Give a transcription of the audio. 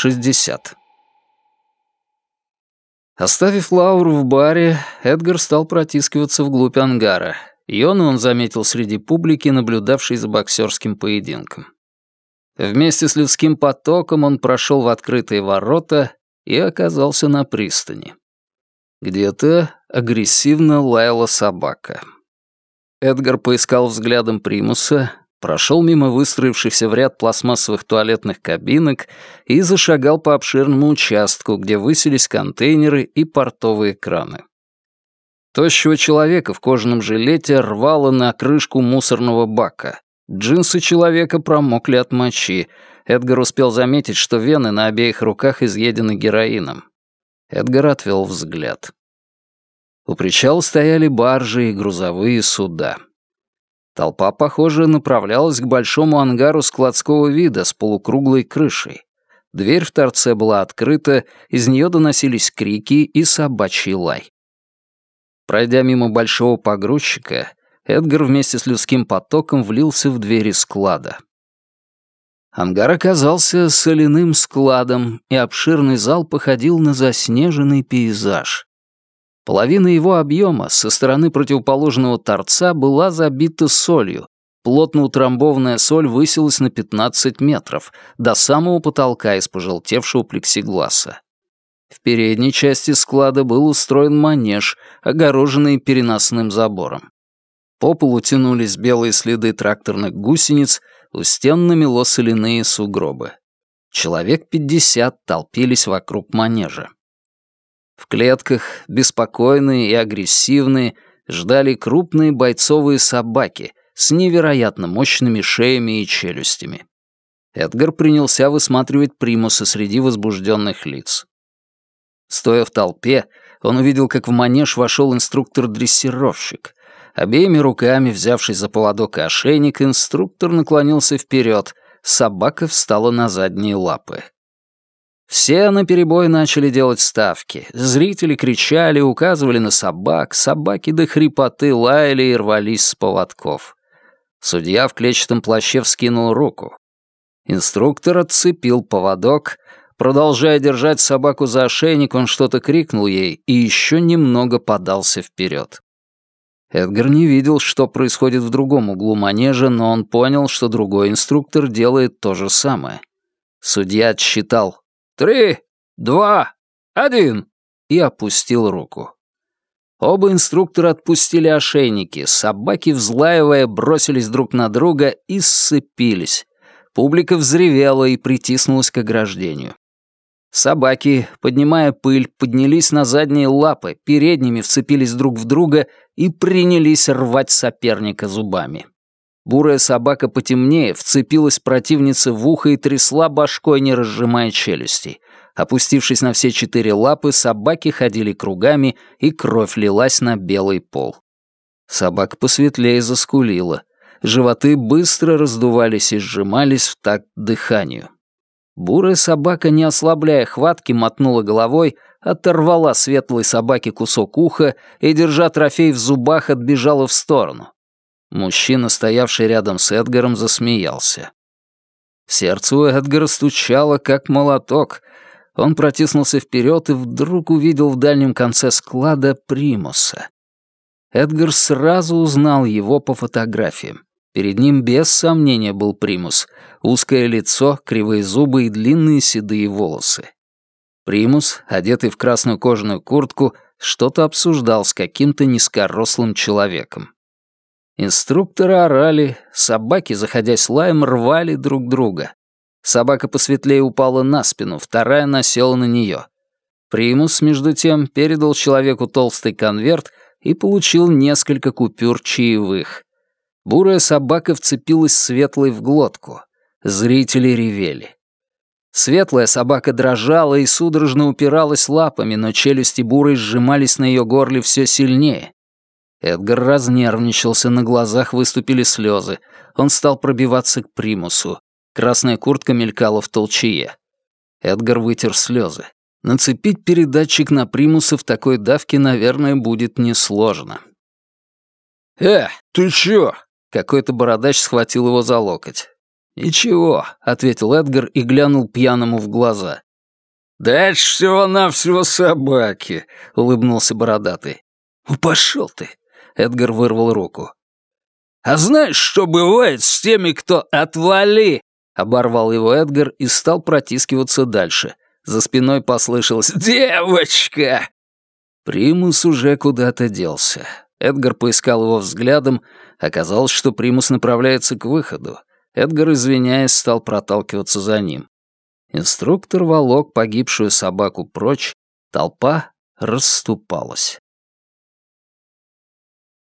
60. Оставив Лауру в баре, Эдгар стал протискиваться вглубь ангара. Йону он заметил среди публики, наблюдавшей за боксерским поединком. Вместе с людским потоком он прошел в открытые ворота и оказался на пристани. Где-то агрессивно лаяла собака. Эдгар поискал взглядом примуса, прошел мимо выстроившихся в ряд пластмассовых туалетных кабинок и зашагал по обширному участку, где высились контейнеры и портовые краны. Тощего человека в кожаном жилете рвало на крышку мусорного бака. Джинсы человека промокли от мочи. Эдгар успел заметить, что вены на обеих руках изъедены героином. Эдгар отвел взгляд. У причала стояли баржи и грузовые суда. Толпа, похоже, направлялась к большому ангару складского вида с полукруглой крышей. Дверь в торце была открыта, из нее доносились крики и собачий лай. Пройдя мимо большого погрузчика, Эдгар вместе с людским потоком влился в двери склада. Ангар оказался соляным складом, и обширный зал походил на заснеженный пейзаж. Половина его объема со стороны противоположного торца была забита солью. Плотно утрамбованная соль высилась на 15 метров, до самого потолка из пожелтевшего плексигласа. В передней части склада был устроен манеж, огороженный переносным забором. По полу тянулись белые следы тракторных гусениц, у стен намело соляные сугробы. Человек пятьдесят толпились вокруг манежа. В клетках, беспокойные и агрессивные, ждали крупные бойцовые собаки с невероятно мощными шеями и челюстями. Эдгар принялся высматривать примуса среди возбужденных лиц. Стоя в толпе, он увидел, как в манеж вошел инструктор-дрессировщик. Обеими руками, взявшись за поводок и ошейник, инструктор наклонился вперед, собака встала на задние лапы. Все наперебой начали делать ставки. Зрители кричали, указывали на собак, собаки до хрипоты лаяли и рвались с поводков. Судья в клетчатом плаще вскинул руку. Инструктор отцепил поводок. Продолжая держать собаку за ошейник, он что-то крикнул ей и еще немного подался вперед. Эдгар не видел, что происходит в другом углу манежа, но он понял, что другой инструктор делает то же самое. Судья отсчитал три, два, один!» и опустил руку. Оба инструктора отпустили ошейники, собаки, взлаивая, бросились друг на друга и сцепились. Публика взревела и притиснулась к ограждению. Собаки, поднимая пыль, поднялись на задние лапы, передними вцепились друг в друга и принялись рвать соперника зубами. Бурая собака потемнее вцепилась противнице в ухо и трясла башкой, не разжимая челюстей. Опустившись на все четыре лапы, собаки ходили кругами, и кровь лилась на белый пол. Собака посветлее заскулила. Животы быстро раздувались и сжимались в такт дыханию. Бурая собака, не ослабляя хватки, мотнула головой, оторвала светлой собаке кусок уха и, держа трофей в зубах, отбежала в сторону. Мужчина, стоявший рядом с Эдгаром, засмеялся. Сердце у Эдгара стучало, как молоток. Он протиснулся вперед и вдруг увидел в дальнем конце склада Примуса. Эдгар сразу узнал его по фотографиям. Перед ним без сомнения был Примус. Узкое лицо, кривые зубы и длинные седые волосы. Примус, одетый в красную кожаную куртку, что-то обсуждал с каким-то низкорослым человеком. Инструкторы орали, собаки, заходясь лаем, рвали друг друга. Собака посветлее упала на спину, вторая насела на нее. Примус, между тем, передал человеку толстый конверт и получил несколько купюр чаевых. Бурая собака вцепилась светлой в глотку. Зрители ревели. Светлая собака дрожала и судорожно упиралась лапами, но челюсти бурой сжимались на ее горле все сильнее. Эдгар разнервничался, на глазах выступили слезы. Он стал пробиваться к примусу. Красная куртка мелькала в толчее. Эдгар вытер слезы. Нацепить передатчик на примуса в такой давке, наверное, будет несложно. «Э, ты чё?» Какой-то бородач схватил его за локоть. «Ничего», — ответил Эдгар и глянул пьяному в глаза. «Да это ж всего-навсего собаки», — улыбнулся бородатый. «Ну, пошел ты!» — Эдгар вырвал руку. «А знаешь, что бывает с теми, кто отвали?» — оборвал его Эдгар и стал протискиваться дальше. За спиной послышалось «Девочка!» Примус уже куда-то делся. Эдгар поискал его взглядом. Оказалось, что Примус направляется к выходу. Эдгар, извиняясь, стал проталкиваться за ним. Инструктор волок погибшую собаку прочь, толпа расступалась.